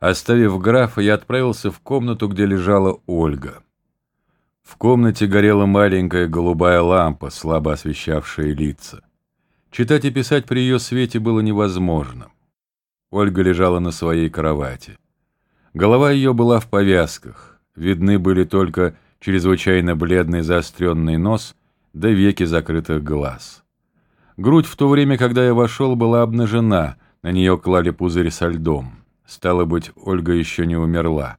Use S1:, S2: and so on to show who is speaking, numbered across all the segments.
S1: Оставив графа, я отправился в комнату, где лежала Ольга. В комнате горела маленькая голубая лампа, слабо освещавшая лица. Читать и писать при ее свете было невозможно. Ольга лежала на своей кровати. Голова ее была в повязках. Видны были только чрезвычайно бледный заостренный нос да веки закрытых глаз. Грудь в то время, когда я вошел, была обнажена, на нее клали пузырь со льдом. Стало быть, Ольга еще не умерла.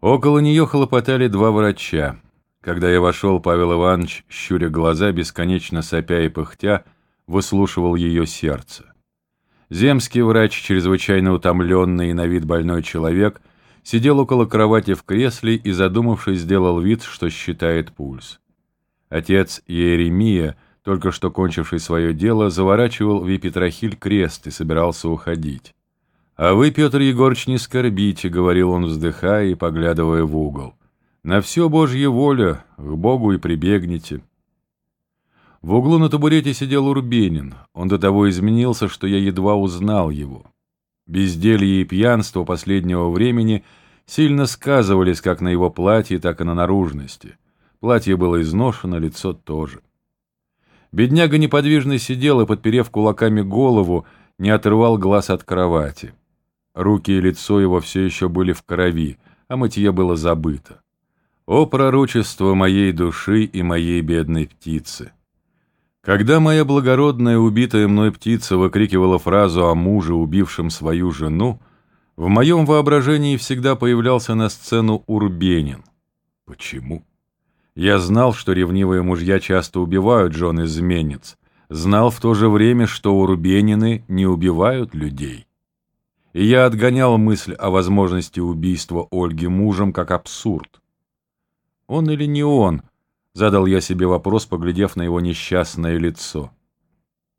S1: Около нее хлопотали два врача. Когда я вошел, Павел Иванович, щуря глаза, бесконечно сопя и пыхтя, выслушивал ее сердце. Земский врач, чрезвычайно утомленный и на вид больной человек, сидел около кровати в кресле и, задумавшись, сделал вид, что считает пульс. Отец Иеремия, только что кончивший свое дело, заворачивал в епитрахиль крест и собирался уходить. «А вы, Петр Егорыч, не скорбите», — говорил он, вздыхая и поглядывая в угол. «На все Божья воля, к Богу и прибегните». В углу на табурете сидел Урбенин. Он до того изменился, что я едва узнал его. Безделье и пьянство последнего времени сильно сказывались как на его платье, так и на наружности. Платье было изношено, лицо тоже. Бедняга неподвижно сидел и, подперев кулаками голову, не отрывал глаз от кровати. Руки и лицо его все еще были в крови, а мытье было забыто. О пророчество моей души и моей бедной птицы! Когда моя благородная убитая мной птица выкрикивала фразу о муже, убившем свою жену, в моем воображении всегда появлялся на сцену Урбенин. Почему? Я знал, что ревнивые мужья часто убивают жен-изменниц, знал в то же время, что Урбенины не убивают людей и я отгонял мысль о возможности убийства Ольги мужем как абсурд. Он или не он, задал я себе вопрос, поглядев на его несчастное лицо.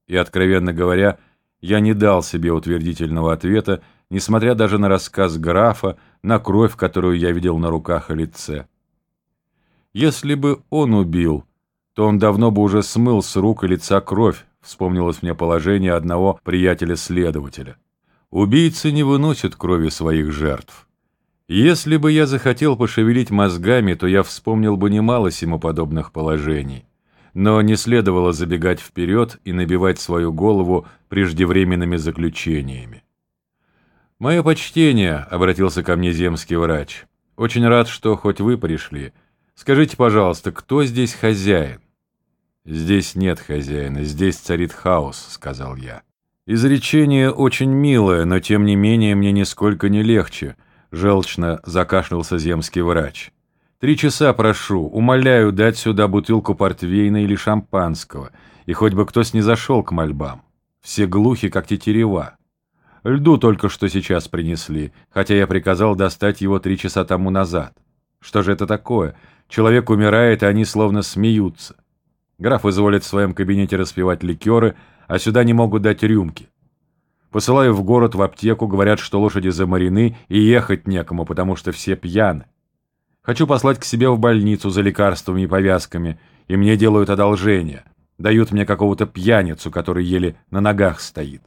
S1: И, откровенно говоря, я не дал себе утвердительного ответа, несмотря даже на рассказ графа, на кровь, которую я видел на руках и лице. Если бы он убил, то он давно бы уже смыл с рук и лица кровь, вспомнилось мне положение одного приятеля-следователя. Убийцы не выносят крови своих жертв. Если бы я захотел пошевелить мозгами, то я вспомнил бы немало сему подобных положений. Но не следовало забегать вперед и набивать свою голову преждевременными заключениями. «Мое почтение», — обратился ко мне земский врач. «Очень рад, что хоть вы пришли. Скажите, пожалуйста, кто здесь хозяин?» «Здесь нет хозяина, здесь царит хаос», — сказал я. Изречение очень милое, но тем не менее мне нисколько не легче, желчно закашлялся земский врач. Три часа прошу, умоляю дать сюда бутылку портвейна или шампанского, и хоть бы кто снизошел к мольбам. Все глухи, как тетерева. Льду только что сейчас принесли, хотя я приказал достать его три часа тому назад. Что же это такое? Человек умирает, и они словно смеются. Граф изволит в своем кабинете распивать ликеры, а сюда не могут дать рюмки. Посылаю в город в аптеку, говорят, что лошади замарены и ехать некому, потому что все пьяны. Хочу послать к себе в больницу за лекарствами и повязками, и мне делают одолжение. Дают мне какого-то пьяницу, который еле на ногах стоит.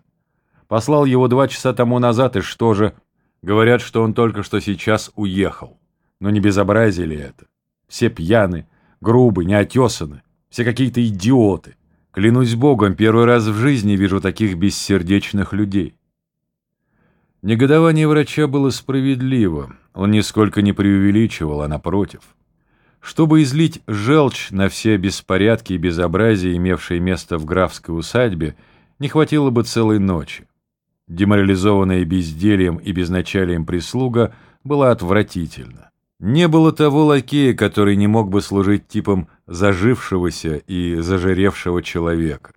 S1: Послал его два часа тому назад, и что же? Говорят, что он только что сейчас уехал. Но не безобразие ли это? Все пьяны, грубы, неотесаны, все какие-то идиоты. Клянусь Богом, первый раз в жизни вижу таких бессердечных людей. Негодование врача было справедливо, он нисколько не преувеличивал, а напротив. Чтобы излить желчь на все беспорядки и безобразия, имевшие место в графской усадьбе, не хватило бы целой ночи. Деморализованная бездельем и безначалием прислуга была отвратительна. Не было того лакея, который не мог бы служить типом зажившегося и зажиревшего человека.